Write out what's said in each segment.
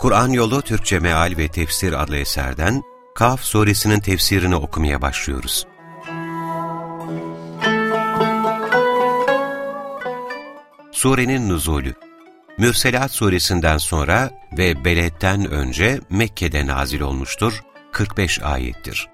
Kur'an Yolu Türkçe Meal ve Tefsir adlı eserden Kaf suresinin tefsirini okumaya başlıyoruz. Surenin nuzulü Mürselat suresinden sonra ve Beled'den önce Mekke'de nazil olmuştur, 45 ayettir.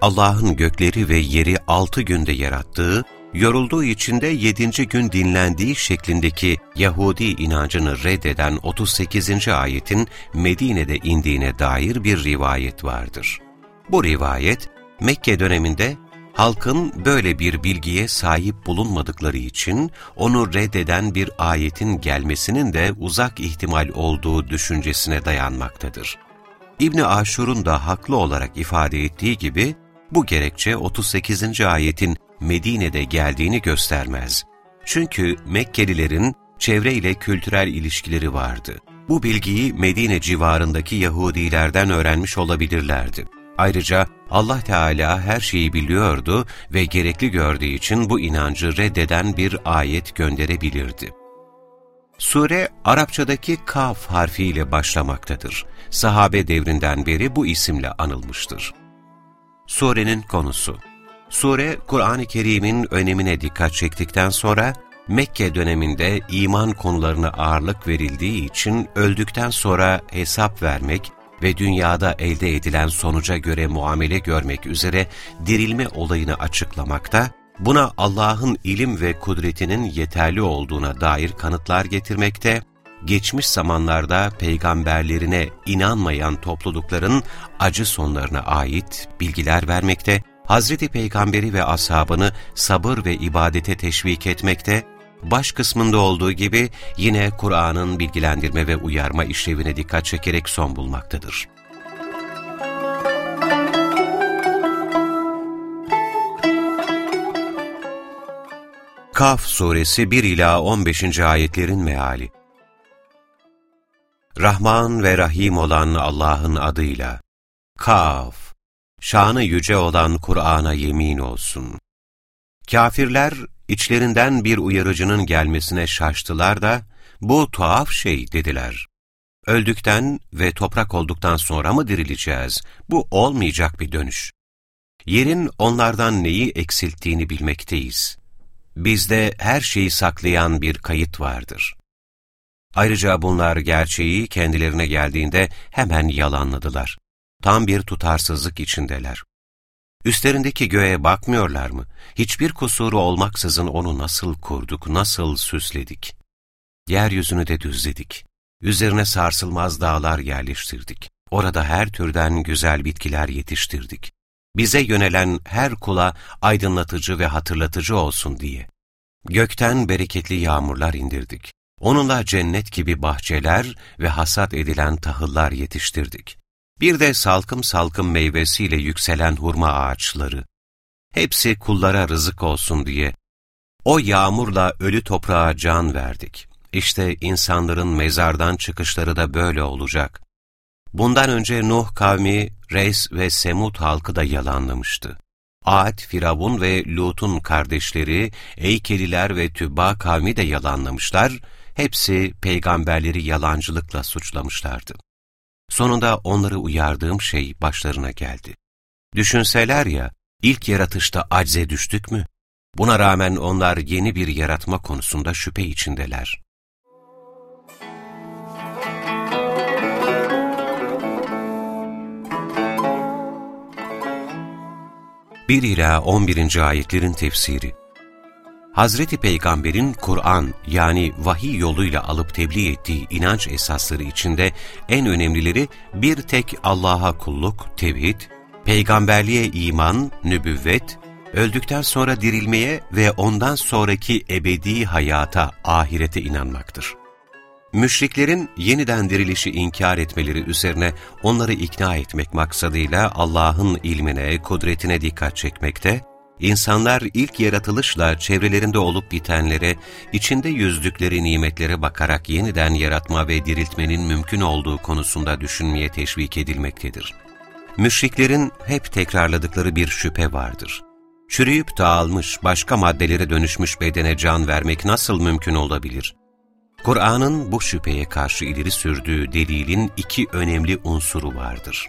Allah'ın gökleri ve yeri altı günde yarattığı yorulduğu için de yedinci gün dinlendiği şeklindeki Yahudi inancını reddeden 38. ayetin Medine'de indiğine dair bir rivayet vardır. Bu rivayet, Mekke döneminde halkın böyle bir bilgiye sahip bulunmadıkları için onu reddeden bir ayetin gelmesinin de uzak ihtimal olduğu düşüncesine dayanmaktadır. İbni Aşur'un da haklı olarak ifade ettiği gibi, bu gerekçe 38. ayetin Medine'de geldiğini göstermez. Çünkü Mekkelilerin çevreyle kültürel ilişkileri vardı. Bu bilgiyi Medine civarındaki Yahudilerden öğrenmiş olabilirlerdi. Ayrıca Allah Teala her şeyi biliyordu ve gerekli gördüğü için bu inancı reddeden bir ayet gönderebilirdi. Sure, Arapçadaki kaf harfiyle başlamaktadır. Sahabe devrinden beri bu isimle anılmıştır. Surenin konusu Sure, Kur'an-ı Kerim'in önemine dikkat çektikten sonra, Mekke döneminde iman konularına ağırlık verildiği için öldükten sonra hesap vermek ve dünyada elde edilen sonuca göre muamele görmek üzere dirilme olayını açıklamakta, buna Allah'ın ilim ve kudretinin yeterli olduğuna dair kanıtlar getirmekte, geçmiş zamanlarda peygamberlerine inanmayan toplulukların acı sonlarına ait bilgiler vermekte Hazreti Peygamberi ve ashabını sabır ve ibadete teşvik etmekte, baş kısmında olduğu gibi yine Kur'an'ın bilgilendirme ve uyarma işlevine dikkat çekerek son bulmaktadır. Kaf Suresi 1 ila 15. ayetlerin meali. Rahman ve Rahim olan Allah'ın adıyla. Kaf şanı yüce olan Kur'an'a yemin olsun. Kafirler içlerinden bir uyarıcının gelmesine şaştılar da, bu tuhaf şey dediler. Öldükten ve toprak olduktan sonra mı dirileceğiz? Bu olmayacak bir dönüş. Yerin onlardan neyi eksilttiğini bilmekteyiz. Bizde her şeyi saklayan bir kayıt vardır. Ayrıca bunlar gerçeği kendilerine geldiğinde hemen yalanladılar tam bir tutarsızlık içindeler. Üstlerindeki göğe bakmıyorlar mı? Hiçbir kusuru olmaksızın onu nasıl kurduk, nasıl süsledik? Yeryüzünü de düzledik. Üzerine sarsılmaz dağlar yerleştirdik. Orada her türden güzel bitkiler yetiştirdik. Bize yönelen her kula aydınlatıcı ve hatırlatıcı olsun diye. Gökten bereketli yağmurlar indirdik. Onunla cennet gibi bahçeler ve hasat edilen tahıllar yetiştirdik. Bir de salkım salkım meyvesiyle yükselen hurma ağaçları. Hepsi kullara rızık olsun diye. O yağmurla ölü toprağa can verdik. İşte insanların mezardan çıkışları da böyle olacak. Bundan önce Nuh kavmi, Reis ve Semud halkı da yalanlamıştı. Ad, Firavun ve Lut'un kardeşleri, Eykeliler ve Tübba kavmi de yalanlamışlar, hepsi peygamberleri yalancılıkla suçlamışlardı. Sonunda onları uyardığım şey başlarına geldi. Düşünseler ya, ilk yaratışta acze düştük mü? Buna rağmen onlar yeni bir yaratma konusunda şüphe içindeler. Bir ila 11. ayetlerin tefsiri Hazreti Peygamber'in Kur'an yani vahiy yoluyla alıp tebliğ ettiği inanç esasları içinde en önemlileri bir tek Allah'a kulluk, tevhid, peygamberliğe iman, nübüvvet, öldükten sonra dirilmeye ve ondan sonraki ebedi hayata, ahirete inanmaktır. Müşriklerin yeniden dirilişi inkar etmeleri üzerine onları ikna etmek maksadıyla Allah'ın ilmine, kudretine dikkat çekmekte, insanlar ilk yaratılışla çevrelerinde olup bitenlere, içinde yüzdükleri nimetlere bakarak yeniden yaratma ve diriltmenin mümkün olduğu konusunda düşünmeye teşvik edilmektedir. Müşriklerin hep tekrarladıkları bir şüphe vardır. Çürüyüp dağılmış, başka maddelere dönüşmüş bedene can vermek nasıl mümkün olabilir? Kur'an'ın bu şüpheye karşı ileri sürdüğü delilin iki önemli unsuru vardır.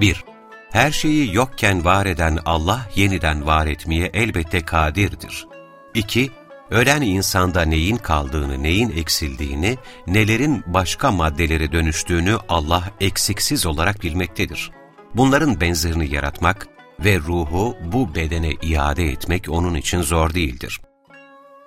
1. Her şeyi yokken var eden Allah yeniden var etmeye elbette kadirdir. 2. Ölen insanda neyin kaldığını, neyin eksildiğini, nelerin başka maddelere dönüştüğünü Allah eksiksiz olarak bilmektedir. Bunların benzerini yaratmak ve ruhu bu bedene iade etmek onun için zor değildir.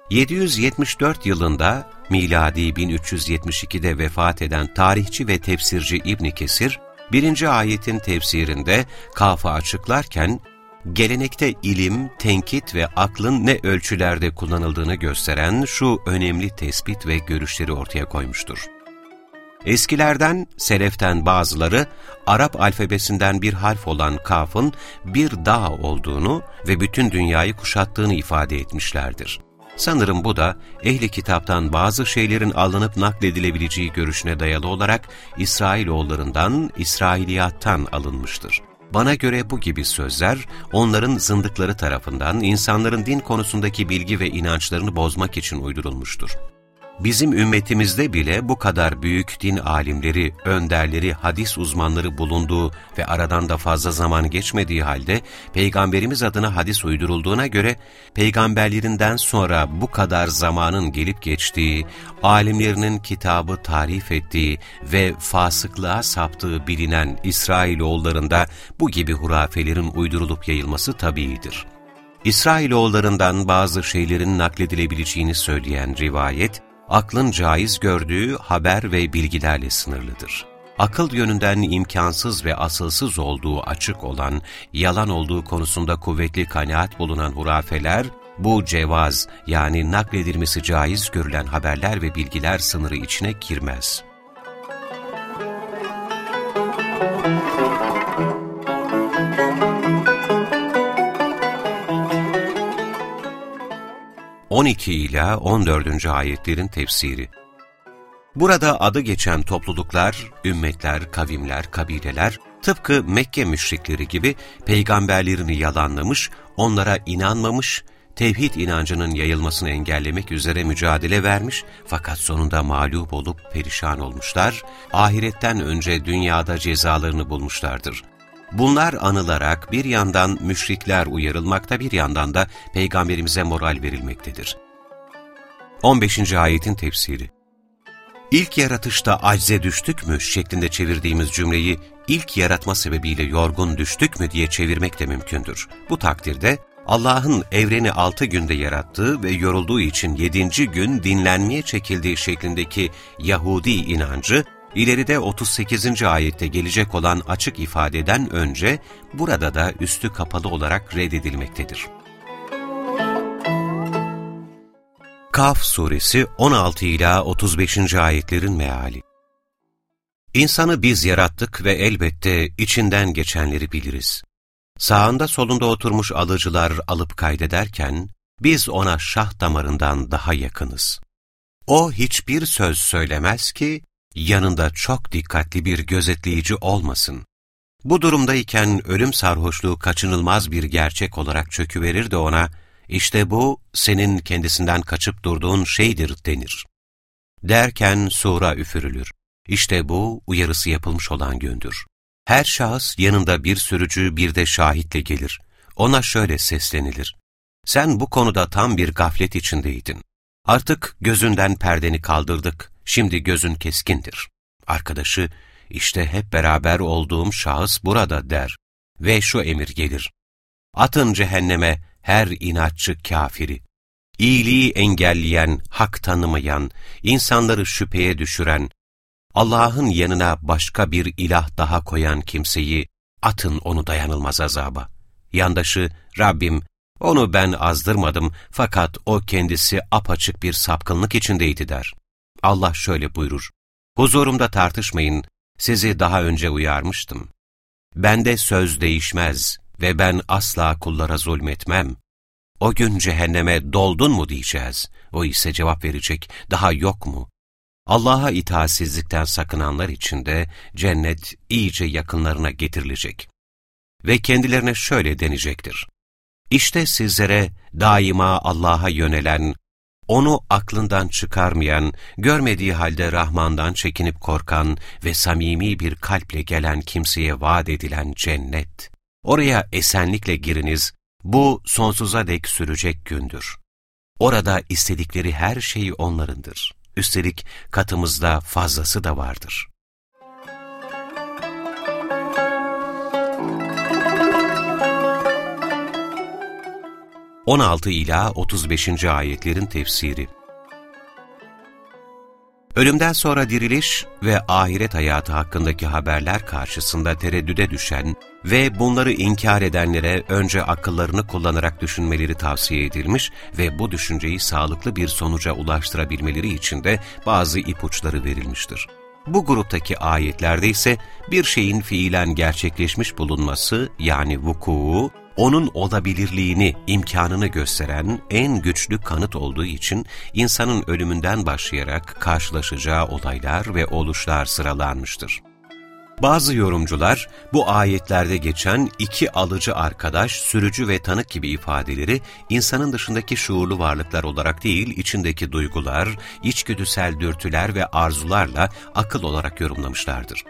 774 yılında miladi 1372'de vefat eden tarihçi ve tefsirci İbn Kesir, birinci ayetin tefsirinde kafı açıklarken, gelenekte ilim, tenkit ve aklın ne ölçülerde kullanıldığını gösteren şu önemli tespit ve görüşleri ortaya koymuştur. Eskilerden, seleften bazıları, Arap alfabesinden bir harf olan kafın bir dağ olduğunu ve bütün dünyayı kuşattığını ifade etmişlerdir. Sanırım bu da ehli kitaptan bazı şeylerin alınıp nakledilebileceği görüşüne dayalı olarak İsrailoğullarından, İsrailiyattan alınmıştır. Bana göre bu gibi sözler, onların zındıkları tarafından insanların din konusundaki bilgi ve inançlarını bozmak için uydurulmuştur. Bizim ümmetimizde bile bu kadar büyük din alimleri, önderleri, hadis uzmanları bulunduğu ve aradan da fazla zaman geçmediği halde Peygamberimiz adına hadis uydurulduğuna göre peygamberlerinden sonra bu kadar zamanın gelip geçtiği, alimlerinin kitabı tarif ettiği ve fasıklığa saptığı bilinen İsrailoğullarında bu gibi hurafelerin uydurulup yayılması tabiidir. İsrailoğullarından bazı şeylerin nakledilebileceğini söyleyen rivayet, aklın caiz gördüğü haber ve bilgilerle sınırlıdır. Akıl yönünden imkansız ve asılsız olduğu açık olan, yalan olduğu konusunda kuvvetli kanaat bulunan hurafeler, bu cevaz yani nakledilmesi caiz görülen haberler ve bilgiler sınırı içine girmez. 12 ila 14. ayetlerin tefsiri. Burada adı geçen topluluklar, ümmetler, kavimler, kabileler tıpkı Mekke müşrikleri gibi peygamberlerini yalanlamış, onlara inanmamış, tevhid inancının yayılmasını engellemek üzere mücadele vermiş fakat sonunda mağlup olup perişan olmuşlar, ahiretten önce dünyada cezalarını bulmuşlardır. Bunlar anılarak bir yandan müşrikler uyarılmakta bir yandan da Peygamberimize moral verilmektedir. 15. ayetin tefsiri İlk yaratışta acze düştük mü şeklinde çevirdiğimiz cümleyi ilk yaratma sebebiyle yorgun düştük mü diye çevirmek de mümkündür. Bu takdirde Allah'ın evreni altı günde yarattığı ve yorulduğu için yedinci gün dinlenmeye çekildiği şeklindeki Yahudi inancı İleride 38. ayette gelecek olan açık ifadeden önce burada da üstü kapalı olarak reddedilmektedir. Kaf suresi 16 ila 35. ayetlerin meali. İnsanı biz yarattık ve elbette içinden geçenleri biliriz. Sağında solunda oturmuş alıcılar alıp kaydederken, biz ona şah damarından daha yakınız. O hiçbir söz söylemez ki, yanında çok dikkatli bir gözetleyici olmasın. Bu durumdayken ölüm sarhoşluğu kaçınılmaz bir gerçek olarak çöküverir de ona, işte bu senin kendisinden kaçıp durduğun şeydir denir. Derken sura üfürülür. İşte bu uyarısı yapılmış olan gündür. Her şahıs yanında bir sürücü bir de şahitle gelir. Ona şöyle seslenilir. Sen bu konuda tam bir gaflet içindeydin. Artık gözünden perdeni kaldırdık, şimdi gözün keskindir. Arkadaşı, işte hep beraber olduğum şahıs burada der ve şu emir gelir. Atın cehenneme her inatçı kafiri. İyiliği engelleyen, hak tanımayan, insanları şüpheye düşüren, Allah'ın yanına başka bir ilah daha koyan kimseyi, atın onu dayanılmaz azaba. Yandaşı, Rabbim onu ben azdırmadım fakat o kendisi apaçık bir sapkınlık içindeydi der. Allah şöyle buyurur. Huzurumda tartışmayın, sizi daha önce uyarmıştım. Bende söz değişmez ve ben asla kullara zulmetmem. O gün cehenneme doldun mu diyeceğiz. O ise cevap verecek, daha yok mu? Allah'a itaatsizlikten sakınanlar için de cennet iyice yakınlarına getirilecek. Ve kendilerine şöyle denecektir. İşte sizlere daima Allah'a yönelen, onu aklından çıkarmayan, görmediği halde Rahman'dan çekinip korkan ve samimi bir kalple gelen kimseye vaat edilen cennet. Oraya esenlikle giriniz, bu sonsuza dek sürecek gündür. Orada istedikleri her şey onlarındır. Üstelik katımızda fazlası da vardır. On altı ila 35. ayetlerin tefsiri Ölümden sonra diriliş ve ahiret hayatı hakkındaki haberler karşısında tereddüde düşen ve bunları inkar edenlere önce akıllarını kullanarak düşünmeleri tavsiye edilmiş ve bu düşünceyi sağlıklı bir sonuca ulaştırabilmeleri için de bazı ipuçları verilmiştir. Bu gruptaki ayetlerde ise bir şeyin fiilen gerçekleşmiş bulunması yani vuku'u onun olabilirliğini, imkanını gösteren en güçlü kanıt olduğu için insanın ölümünden başlayarak karşılaşacağı olaylar ve oluşlar sıralanmıştır. Bazı yorumcular bu ayetlerde geçen iki alıcı arkadaş, sürücü ve tanık gibi ifadeleri insanın dışındaki şuurlu varlıklar olarak değil, içindeki duygular, içgüdüsel dürtüler ve arzularla akıl olarak yorumlamışlardır.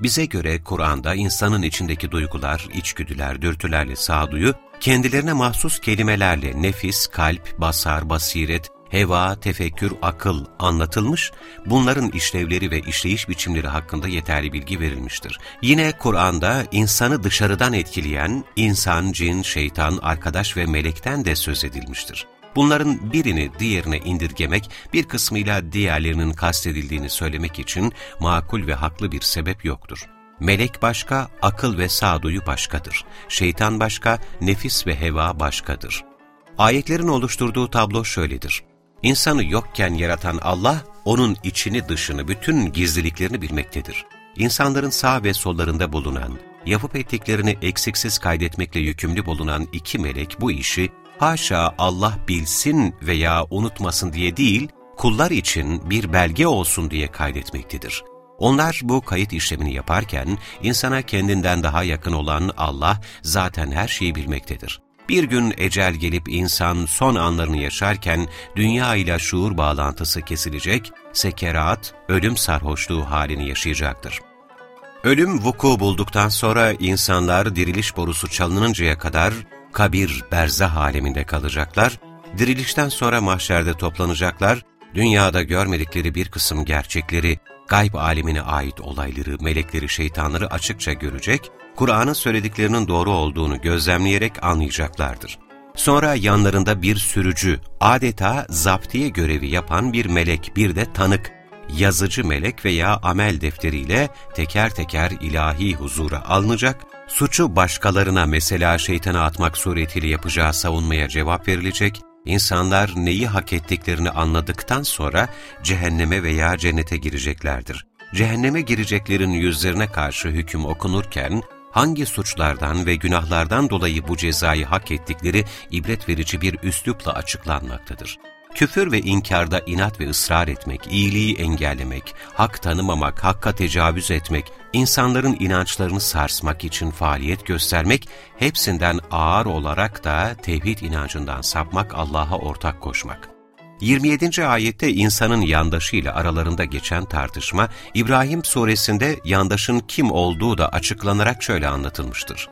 Bize göre Kur'an'da insanın içindeki duygular, içgüdüler, dürtülerle sağduyu, kendilerine mahsus kelimelerle nefis, kalp, basar, basiret, heva, tefekkür, akıl anlatılmış, bunların işlevleri ve işleyiş biçimleri hakkında yeterli bilgi verilmiştir. Yine Kur'an'da insanı dışarıdan etkileyen insan, cin, şeytan, arkadaş ve melekten de söz edilmiştir. Bunların birini diğerine indirgemek, bir kısmıyla diğerlerinin kastedildiğini söylemek için makul ve haklı bir sebep yoktur. Melek başka, akıl ve sağduyu başkadır. Şeytan başka, nefis ve heva başkadır. Ayetlerin oluşturduğu tablo şöyledir. İnsanı yokken yaratan Allah, onun içini dışını, bütün gizliliklerini bilmektedir. İnsanların sağ ve sollarında bulunan, yapıp ettiklerini eksiksiz kaydetmekle yükümlü bulunan iki melek bu işi haşa Allah bilsin veya unutmasın diye değil, kullar için bir belge olsun diye kaydetmektedir. Onlar bu kayıt işlemini yaparken insana kendinden daha yakın olan Allah zaten her şeyi bilmektedir. Bir gün ecel gelip insan son anlarını yaşarken dünya ile şuur bağlantısı kesilecek, sekerat, ölüm sarhoşluğu halini yaşayacaktır. Ölüm vuku bulduktan sonra insanlar diriliş borusu çalınıncaya kadar kabir, berzah aleminde kalacaklar, dirilişten sonra mahşerde toplanacaklar, dünyada görmedikleri bir kısım gerçekleri, gayb alemine ait olayları, melekleri, şeytanları açıkça görecek, Kur'an'ın söylediklerinin doğru olduğunu gözlemleyerek anlayacaklardır. Sonra yanlarında bir sürücü, adeta zaptiye görevi yapan bir melek, bir de tanık, yazıcı melek veya amel defteriyle teker teker ilahi huzura alınacak, suçu başkalarına mesela şeytana atmak suretiyle yapacağı savunmaya cevap verilecek, insanlar neyi hak ettiklerini anladıktan sonra cehenneme veya cennete gireceklerdir. Cehenneme gireceklerin yüzlerine karşı hüküm okunurken, hangi suçlardan ve günahlardan dolayı bu cezayı hak ettikleri ibret verici bir üslupla açıklanmaktadır. Küfür ve inkarda inat ve ısrar etmek, iyiliği engellemek, hak tanımamak, hakka tecavüz etmek, insanların inançlarını sarsmak için faaliyet göstermek, hepsinden ağır olarak da tevhid inancından sapmak, Allah'a ortak koşmak. 27. ayette insanın yandaşıyla aralarında geçen tartışma, İbrahim suresinde yandaşın kim olduğu da açıklanarak şöyle anlatılmıştır.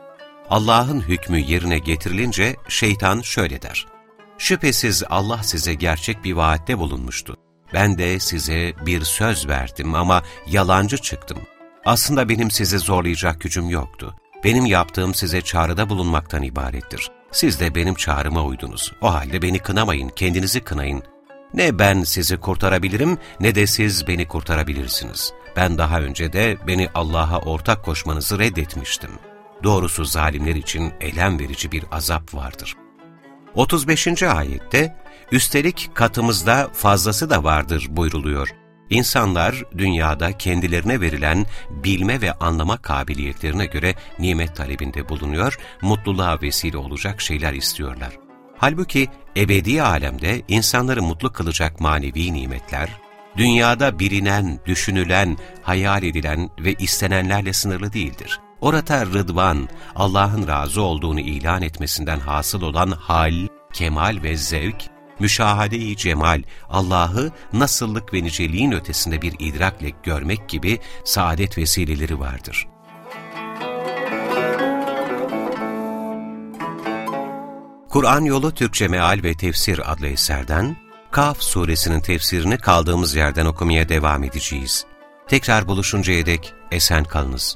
Allah'ın hükmü yerine getirilince şeytan şöyle der. Şüphesiz Allah size gerçek bir vaatte bulunmuştu. Ben de size bir söz verdim ama yalancı çıktım. Aslında benim sizi zorlayacak gücüm yoktu. Benim yaptığım size çağrıda bulunmaktan ibarettir. Siz de benim çağrıma uydunuz. O halde beni kınamayın, kendinizi kınayın. Ne ben sizi kurtarabilirim ne de siz beni kurtarabilirsiniz. Ben daha önce de beni Allah'a ortak koşmanızı reddetmiştim. Doğrusu zalimler için elem verici bir azap vardır. 35. ayette, üstelik katımızda fazlası da vardır buyruluyor. İnsanlar dünyada kendilerine verilen bilme ve anlama kabiliyetlerine göre nimet talebinde bulunuyor, mutluluğa vesile olacak şeyler istiyorlar. Halbuki ebedi alemde insanları mutlu kılacak manevi nimetler, dünyada bilinen, düşünülen, hayal edilen ve istenenlerle sınırlı değildir. Orada rıdvan, Allah'ın razı olduğunu ilan etmesinden hasıl olan hal, kemal ve zevk, müşahade-i cemal, Allah'ı nasıllık ve niceliğin ötesinde bir idrakle görmek gibi saadet vesileleri vardır. Kur'an Yolu Türkçe Meal ve Tefsir adlı eserden Kaf suresinin tefsirini kaldığımız yerden okumaya devam edeceğiz. Tekrar buluşuncaya dek esen kalınız.